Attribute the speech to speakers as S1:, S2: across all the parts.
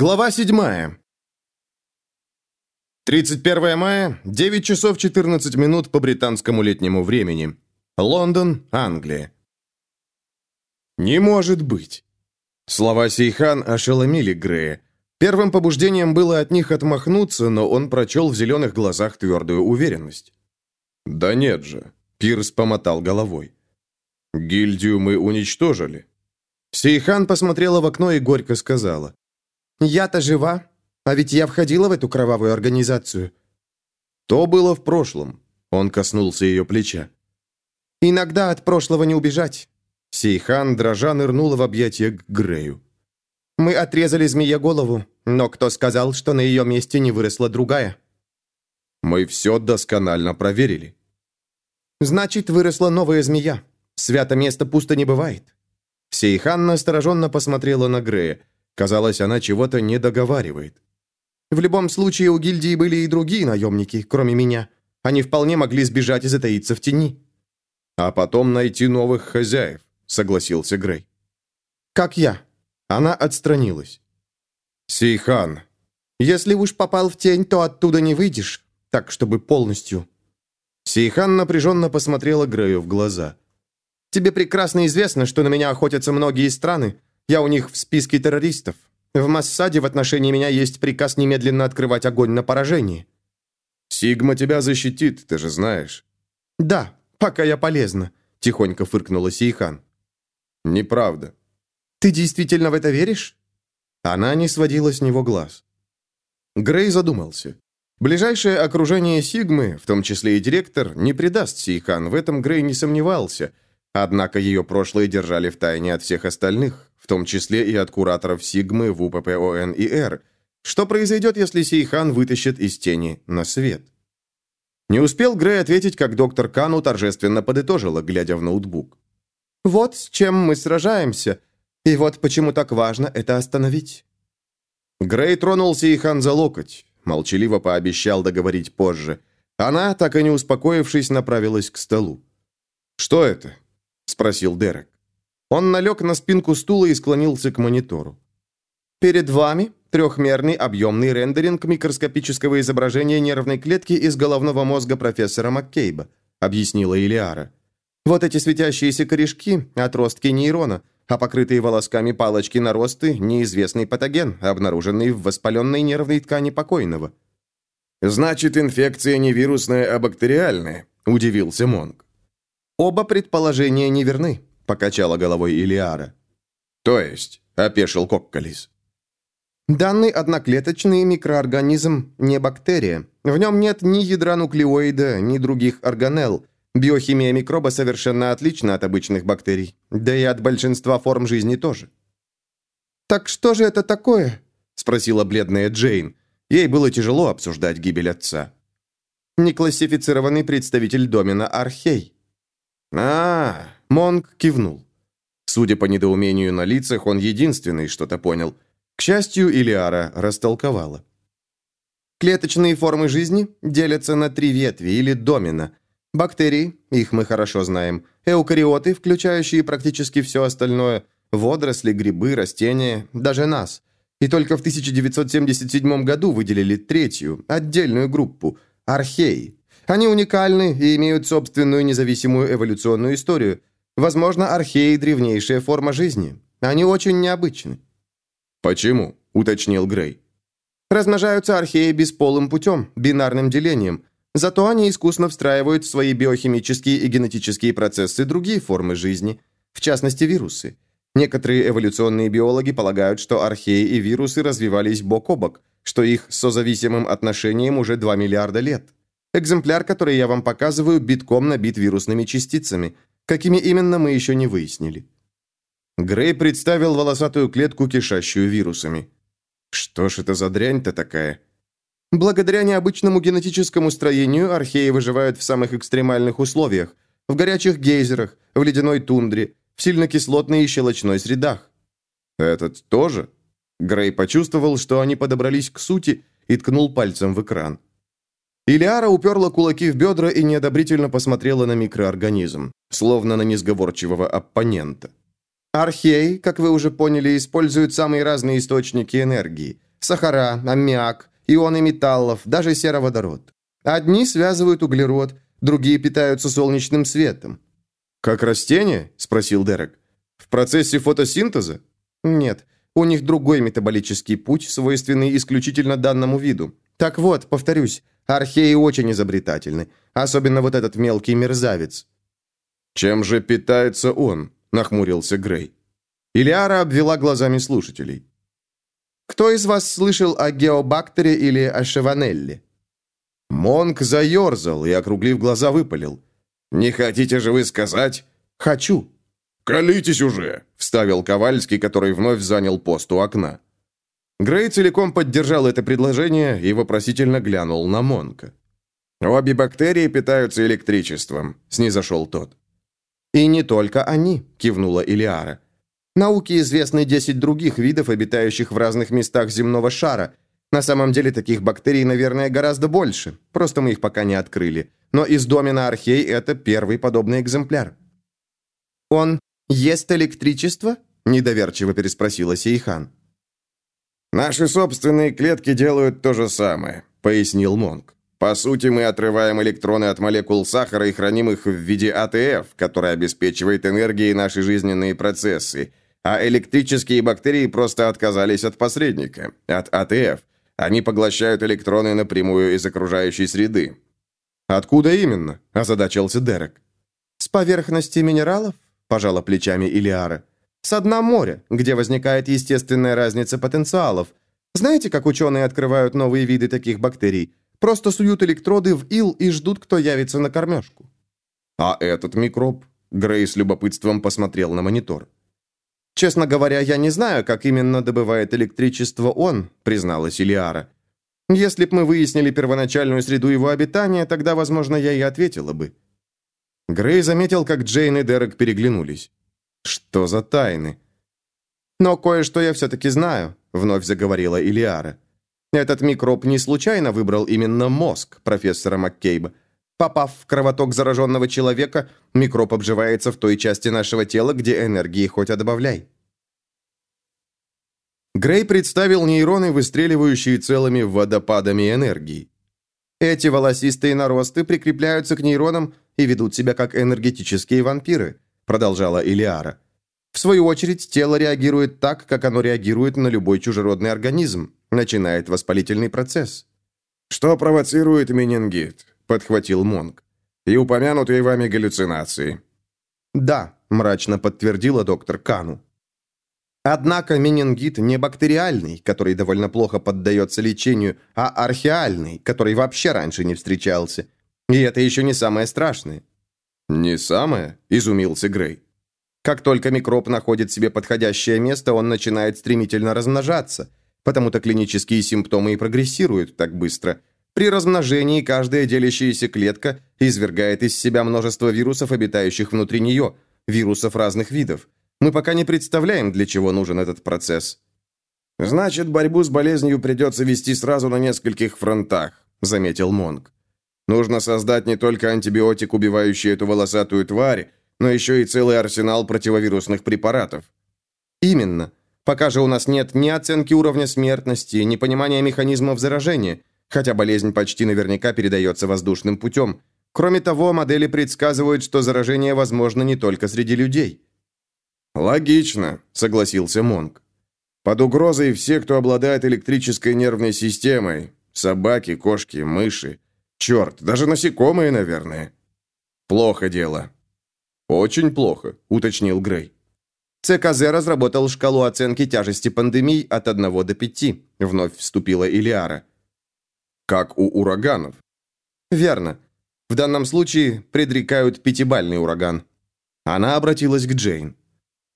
S1: Глава 7. 31 мая, 9 часов 14 минут по британскому летнему времени. Лондон, Англия. «Не может быть!» Слова Сейхан ошеломили Грея. Первым побуждением было от них отмахнуться, но он прочел в зеленых глазах твердую уверенность. «Да нет же», — Пирс помотал головой. «Гильдию мы уничтожили». Сейхан посмотрела в окно и горько сказала. «Я-то жива, а ведь я входила в эту кровавую организацию». То было в прошлом. Он коснулся ее плеча. «Иногда от прошлого не убежать». Сейхан дрожа нырнула в объятия к Грею. «Мы отрезали змее голову, но кто сказал, что на ее месте не выросла другая?» «Мы все досконально проверили». «Значит, выросла новая змея. Свято место пусто не бывает». Сейхан настороженно посмотрела на Грея. Казалось, она чего-то не договаривает. В любом случае, у гильдии были и другие наемники, кроме меня. Они вполне могли сбежать и затаиться в тени. А потом найти новых хозяев, согласился Грей. Как я. Она отстранилась. Сейхан, если уж попал в тень, то оттуда не выйдешь, так чтобы полностью. Сейхан напряженно посмотрела Грею в глаза. Тебе прекрасно известно, что на меня охотятся многие страны, я у них в списке террористов. В Массаде в отношении меня есть приказ немедленно открывать огонь на поражение». «Сигма тебя защитит, ты же знаешь». «Да, пока я полезна», — тихонько фыркнула Сейхан. «Неправда». «Ты действительно в это веришь?» Она не сводила с него глаз. Грей задумался. Ближайшее окружение Сигмы, в том числе и директор, не предаст Сейхан, в этом Грей не сомневался. Однако ее прошлое держали в тайне от всех остальных в том числе и от кураторов Сигмы в УППОН и Р. Что произойдет, если Сейхан вытащит из тени на свет? Не успел Грей ответить, как доктор Кану торжественно подытожила, глядя в ноутбук. «Вот с чем мы сражаемся, и вот почему так важно это остановить». Грей тронул Сейхан за локоть, молчаливо пообещал договорить позже. Она, так и не успокоившись, направилась к столу. «Что это?» – спросил Дерек. Он налег на спинку стула и склонился к монитору. «Перед вами трехмерный объемный рендеринг микроскопического изображения нервной клетки из головного мозга профессора Маккейба», объяснила Илиара. «Вот эти светящиеся корешки – отростки нейрона, а покрытые волосками палочки наросты – неизвестный патоген, обнаруженный в воспаленной нервной ткани покойного». «Значит, инфекция не вирусная, а бактериальная», – удивился Монг. «Оба предположения неверны», покачала головой Илиара. То есть, опешил Кокколис. Данный одноклеточный микроорганизм не бактерия. В нем нет ни ядра нуклеоида, ни других органелл. Биохимия микроба совершенно отлична от обычных бактерий, да и от большинства форм жизни тоже. «Так что же это такое?» – спросила бледная Джейн. Ей было тяжело обсуждать гибель отца. «Неклассифицированный представитель домена Архей». «А, Монг кивнул. Судя по недоумению на лицах, он единственный что-то понял. К счастью, Илиара растолковала. Клеточные формы жизни делятся на три ветви или домена. Бактерии, их мы хорошо знаем, эукариоты, включающие практически все остальное, водоросли, грибы, растения, даже нас. И только в 1977 году выделили третью, отдельную группу – археи. Они уникальны и имеют собственную независимую эволюционную историю, Возможно, археи – древнейшая форма жизни. Они очень необычны». «Почему?» – уточнил Грей. «Размножаются археи бесполым путем, бинарным делением. Зато они искусно встраивают в свои биохимические и генетические процессы другие формы жизни, в частности, вирусы. Некоторые эволюционные биологи полагают, что археи и вирусы развивались бок о бок, что их созависимым отношением уже 2 миллиарда лет. Экземпляр, который я вам показываю, битком набит вирусными частицами – Какими именно, мы еще не выяснили. Грей представил волосатую клетку, кишащую вирусами. Что ж это за дрянь-то такая? Благодаря необычному генетическому строению археи выживают в самых экстремальных условиях. В горячих гейзерах, в ледяной тундре, в сильнокислотной и щелочной средах. Этот тоже? Грей почувствовал, что они подобрались к сути и ткнул пальцем в экран. Илиара уперла кулаки в бедра и неодобрительно посмотрела на микроорганизм, словно на несговорчивого оппонента. Археи, как вы уже поняли, используют самые разные источники энергии.
S2: сахара, аммиак, ионы металлов, даже сероводород. Одни связывают углерод, другие питаются солнечным светом.
S1: «Как растения?» – спросил Дерек. «В процессе фотосинтеза?»
S2: «Нет, у них другой метаболический путь, свойственный исключительно данному виду. Так вот, повторюсь, археи очень изобретательны, особенно вот этот мелкий мерзавец».
S1: «Чем же питается он?» – нахмурился Грей. Илиара обвела глазами слушателей.
S2: «Кто из вас слышал о геобактере или о шеванелле?»
S1: Монк заерзал и, округлив глаза, выпалил. «Не хотите же вы сказать?»
S2: «Хочу».
S1: «Колитесь уже!» – вставил Ковальский, который вновь занял пост у окна. Грей целиком поддержал это предложение и вопросительно глянул на Монка. «Обе бактерии питаются электричеством», – снизошел тот.
S2: «И не только они», – кивнула Илиара. «Науке известны 10 других видов, обитающих в разных местах земного шара. На самом деле таких бактерий, наверное, гораздо больше. Просто мы их пока не открыли. Но из домена архей это первый подобный экземпляр». «Он ест электричество?» – недоверчиво переспросила Сейхан.
S1: «Наши собственные клетки делают то же самое», – пояснил Монг. По сути, мы отрываем электроны от молекул сахара и храним их в виде АТФ, который обеспечивает энергией наши жизненные процессы. А электрические бактерии просто отказались от посредника, от АТФ. Они поглощают электроны напрямую из окружающей среды. «Откуда именно?» – озадачился Дерек.
S2: «С поверхности минералов?» – пожала плечами Илиара. «С дна моря, где возникает естественная разница потенциалов. Знаете, как ученые открывают новые виды таких бактерий? Просто суют электроды в ил и ждут, кто явится на кормежку».
S1: «А этот микроб?» Грей с любопытством посмотрел на монитор.
S2: «Честно говоря, я не знаю, как именно добывает электричество он», призналась Илиара. «Если б мы выяснили первоначальную среду его обитания, тогда, возможно, я и ответила бы».
S1: Грей заметил, как Джейн и Дерек переглянулись. «Что за тайны?»
S2: «Но кое-что я все-таки знаю», — вновь заговорила Илиара. Этот микроб не случайно выбрал именно мозг профессора Маккейба. Попав в кровоток зараженного человека, микроб обживается в той части нашего тела, где энергии хоть отбавляй.
S1: Грей представил нейроны, выстреливающие целыми водопадами энергии.
S2: Эти волосистые наросты прикрепляются к нейронам и ведут себя как энергетические вампиры, продолжала Илиара. В свою очередь, тело реагирует так, как оно реагирует на любой чужеродный организм. Начинает воспалительный процесс.
S1: «Что провоцирует менингит?» – подхватил Монг. «И упомянутые вами галлюцинации».
S2: «Да», – мрачно подтвердила доктор Кану. Однако менингит не бактериальный, который довольно плохо поддается лечению, а археальный, который вообще раньше не встречался. И это еще не самое страшное.
S1: «Не самое?» – изумился Грей.
S2: Как только микроб находит себе подходящее место, он начинает стремительно размножаться. Потому-то клинические симптомы и прогрессируют так быстро. При размножении каждая делящаяся клетка извергает из себя множество вирусов, обитающих внутри нее, вирусов разных видов. Мы пока не представляем, для чего нужен этот процесс.
S1: «Значит, борьбу с болезнью придется вести сразу на нескольких фронтах», — заметил Монг. «Нужно создать не только антибиотик, убивающий эту волосатую тварь, но еще и целый арсенал противовирусных препаратов».
S2: «Именно. Пока же у нас нет ни оценки уровня смертности, ни понимания механизмов заражения, хотя болезнь почти наверняка передается воздушным путем. Кроме того, модели предсказывают, что заражение возможно не только среди людей.
S1: «Логично», — согласился Монг. «Под угрозой все, кто обладает электрической нервной системой. Собаки, кошки, мыши. Черт, даже насекомые, наверное. Плохо дело». «Очень плохо», — уточнил Грей.
S2: ЦКЗ разработал шкалу оценки тяжести пандемий от 1 до 5, вновь вступила Илиара.
S1: Как у ураганов.
S2: Верно. В данном случае предрекают пятибальный ураган. Она обратилась к Джейн.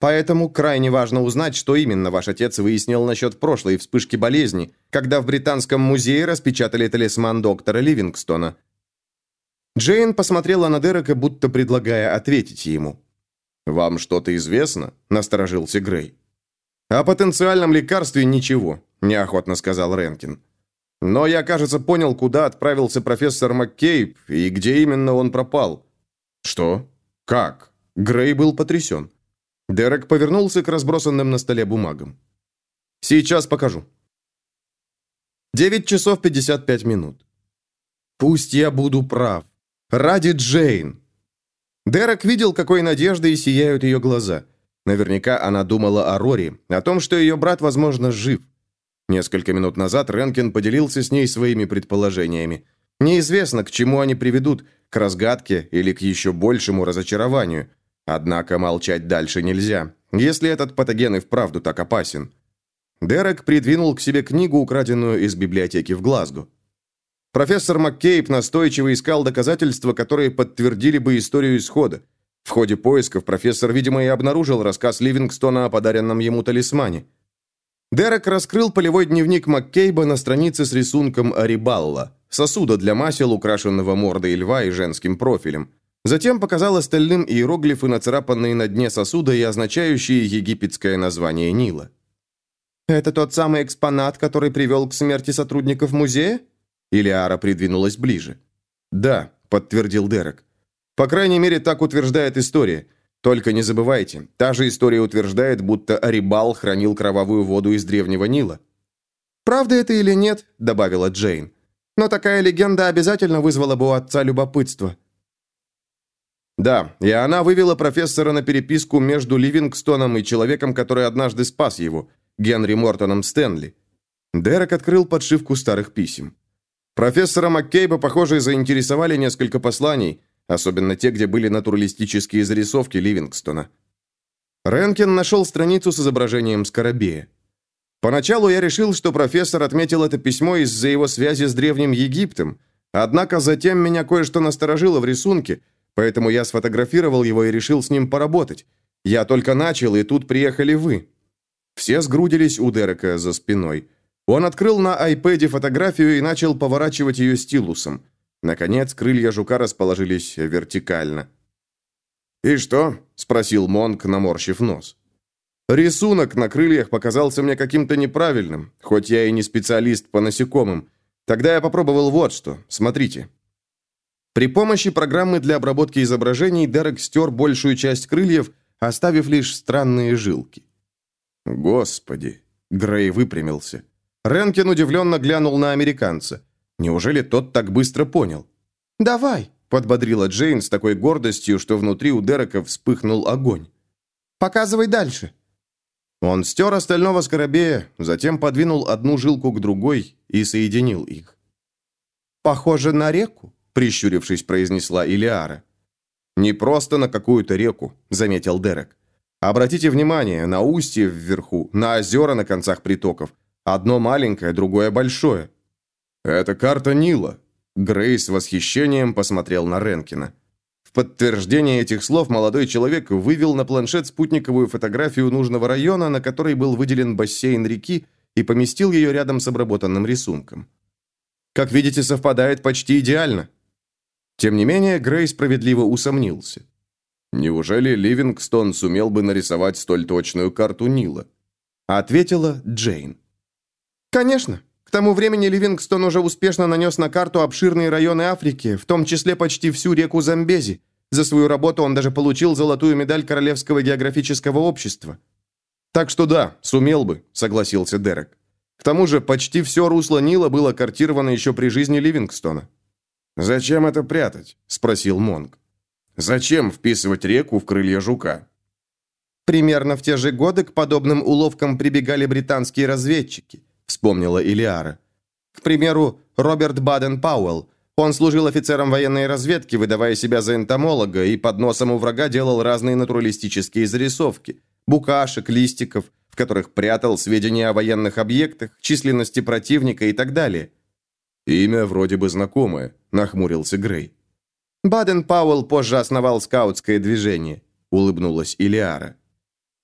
S2: Поэтому крайне важно узнать, что именно ваш отец выяснил насчет прошлой вспышки болезни, когда в Британском музее распечатали талисман доктора Ливингстона. Джейн посмотрела на Дерека, будто предлагая ответить ему.
S1: «Вам что-то известно?» – насторожился Грей.
S2: «О потенциальном лекарстве ничего», – неохотно сказал Ренкин. «Но я, кажется, понял, куда отправился профессор Маккейб и где именно он пропал».
S1: «Что? Как?»
S2: Грей был потрясен. Дерек повернулся к разбросанным на столе бумагам. «Сейчас покажу».
S1: 9 часов 55 минут. Пусть я буду прав. Ради Джейн. Дерек видел, какой надеждой сияют ее глаза. Наверняка она думала о Рори, о том, что ее брат, возможно, жив. Несколько минут назад Ренкин поделился с ней своими предположениями. Неизвестно, к чему они приведут, к разгадке или к еще большему разочарованию. Однако молчать дальше нельзя, если этот патоген и вправду так опасен. Дерек придвинул к себе книгу, украденную из библиотеки в Глазго. Профессор Маккейб настойчиво искал доказательства, которые подтвердили бы историю исхода. В ходе поисков профессор, видимо, и обнаружил рассказ Ливингстона о подаренном ему талисмане. Дерек раскрыл полевой дневник Маккейба на странице с рисунком Арибалла, сосуда для масел, украшенного мордой льва и женским профилем. Затем показал остальным иероглифы, нацарапанные на дне сосуда и означающие египетское название Нила. «Это тот самый экспонат, который привел к смерти сотрудников музея?» Илиара придвинулась ближе. «Да», — подтвердил Дерек. «По крайней мере, так утверждает история. Только не забывайте, та же история утверждает, будто Арибал хранил кровавую воду из древнего Нила». «Правда это или нет?» — добавила Джейн. «Но такая легенда обязательно вызвала бы у отца любопытство». Да, и она вывела профессора на переписку между Ливингстоном и человеком, который однажды спас его, Генри Мортоном Стэнли. Дерек открыл подшивку старых писем. Профессора Маккейба, похоже, заинтересовали несколько посланий, особенно те, где были натуралистические зарисовки Ливингстона. Ренкен нашел страницу с изображением скоробея. Поначалу я решил, что профессор отметил это письмо из-за его связи с Древним Египтом, однако затем меня кое-что насторожило в рисунке, поэтому я сфотографировал его и решил с ним поработать. Я только начал, и тут приехали вы. Все сгрудились у Дерека за спиной. Он открыл на айпэде фотографию и начал поворачивать ее стилусом. Наконец, крылья жука расположились вертикально. «И что?» – спросил Монк, наморщив нос. «Рисунок на крыльях показался мне каким-то неправильным, хоть я и не специалист по насекомым. Тогда я попробовал вот что. Смотрите». При помощи программы для обработки изображений Дерек стер большую часть крыльев, оставив лишь странные жилки. «Господи!» – Грей выпрямился. Ренкен удивленно глянул на американца. Неужели тот так быстро понял? «Давай», — подбодрила Джейн с такой гордостью, что внутри у Дерека вспыхнул огонь. «Показывай дальше». Он стер остального скоробея, затем подвинул одну жилку к другой и соединил их. «Похоже на реку», — прищурившись, произнесла Илиара. «Не просто на какую-то реку», — заметил Дерек. «Обратите внимание на устье вверху, на озера на концах притоков. Одно маленькое, другое большое. Это карта Нила. Грей с восхищением посмотрел на Ренкина. В подтверждение этих слов молодой человек вывел на планшет спутниковую фотографию нужного района, на которой был выделен бассейн реки, и поместил ее рядом с обработанным рисунком. Как видите, совпадает почти идеально. Тем не менее, Грей справедливо усомнился. Неужели Ливингстон сумел бы нарисовать столь точную карту Нила? Ответила Джейн. Конечно. К тому времени Ливингстон уже успешно нанес на карту обширные районы Африки, в том числе почти всю реку Замбези. За свою работу он даже получил золотую медаль Королевского географического общества. Так что да, сумел бы, согласился Дерек. К тому же почти все русло Нила было картировано еще при жизни Ливингстона. «Зачем это прятать?» – спросил Монг. «Зачем вписывать реку в крылья жука?» Примерно в те же годы к подобным уловкам прибегали британские разведчики вспомнила Илиара. К примеру, Роберт Баден-Пауэлл. Он служил офицером военной разведки, выдавая себя за энтомолога, и под носом у врага делал разные натуралистические зарисовки. Букашек, листиков, в которых прятал сведения о военных объектах, численности противника и так далее. «Имя вроде бы знакомое», – нахмурился Грей. «Баден-Пауэлл позже основал скаутское движение», – улыбнулась Илиара.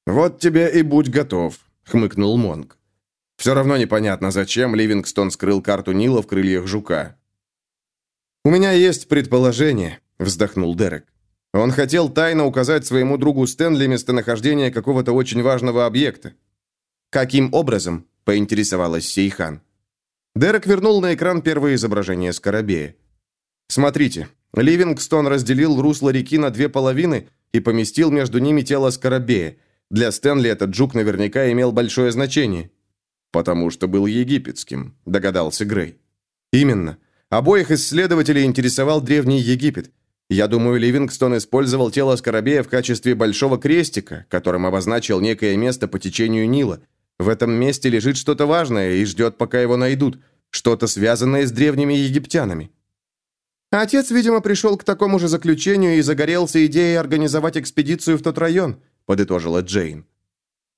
S1: «Вот тебе и будь готов», – хмыкнул Монг. Все равно непонятно, зачем Ливингстон скрыл карту Нила в крыльях жука. «У меня есть предположение», — вздохнул Дерек. Он хотел тайно указать своему другу Стэнли местонахождение какого-то очень важного объекта. «Каким образом?» – поинтересовалась Сейхан. Дерек вернул на экран первое изображение скоробея. «Смотрите, Ливингстон разделил русло реки на две половины и поместил между ними тело скоробея. Для Стэнли этот жук наверняка имел большое значение. «Потому что был египетским», — догадался Грей.
S2: «Именно. Обоих исследователей интересовал Древний Египет. Я думаю, Ливингстон использовал тело Скоробея в качестве большого крестика, которым обозначил некое место по течению Нила. В этом месте лежит что-то важное и ждет, пока его найдут. Что-то связанное с древними египтянами». Отец, видимо, пришел к такому же заключению и загорелся идеей организовать экспедицию в тот район, подытожила Джейн.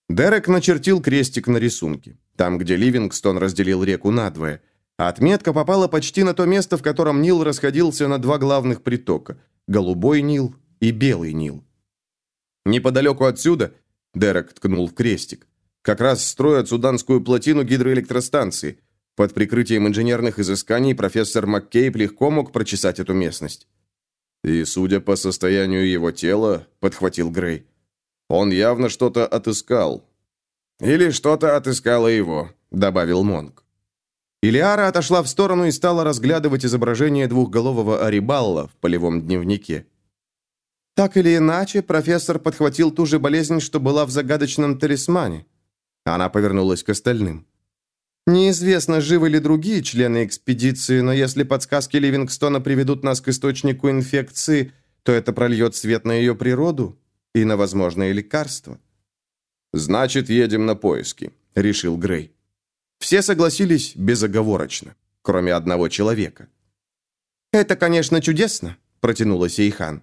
S2: Дерек начертил крестик на рисунке, там, где Ливингстон разделил реку надвое. Отметка попала почти на то место, в котором Нил расходился на два главных притока – Голубой Нил и Белый Нил. Неподалеку отсюда, Дерек ткнул в крестик, как раз строят суданскую плотину гидроэлектростанции. Под прикрытием инженерных изысканий профессор Маккейб легко мог прочесать эту местность.
S1: И, судя по состоянию его тела, подхватил Грей, он явно что-то отыскал.
S2: Или что-то отыскало его, добавил Монг. Илиара отошла в сторону и стала разглядывать изображение двухголового Арибалла в полевом дневнике. Так или иначе, профессор подхватил ту же болезнь, что была в загадочном талисмане. Она повернулась к остальным. Неизвестно, живы ли другие члены экспедиции, но если подсказки Ливингстона приведут нас к источнику инфекции, то это прольет свет на ее природу и на возможные лекарства.
S1: «Значит, едем на поиски», — решил Грей.
S2: Все согласились безоговорочно, кроме одного человека. «Это, конечно, чудесно», — протянула Сейхан.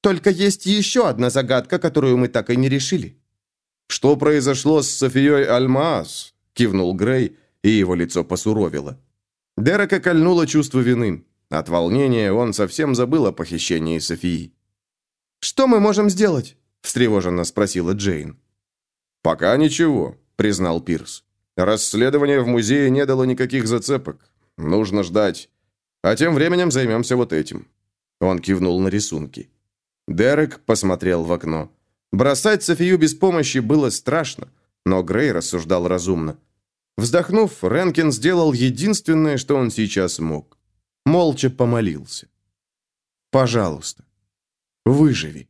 S2: «Только есть еще одна загадка, которую мы так и не решили».
S1: «Что произошло с Софией Альмаас?» — кивнул Грей, и его лицо посуровило.
S2: Дерека кольнуло чувство вины. От волнения он совсем забыл о похищении Софии. «Что мы можем сделать?» встревоженно спросила Джейн.
S1: Пока ничего, признал Пирс. Расследование в музее не дало никаких зацепок. Нужно ждать. А тем временем займемся вот этим. Он кивнул на рисунки.
S2: Дерек посмотрел в окно. Бросать Софию без помощи было страшно, но Грей рассуждал разумно. Вздохнув, Ренкин сделал единственное, что он сейчас мог. Молча помолился. «Пожалуйста, выживи».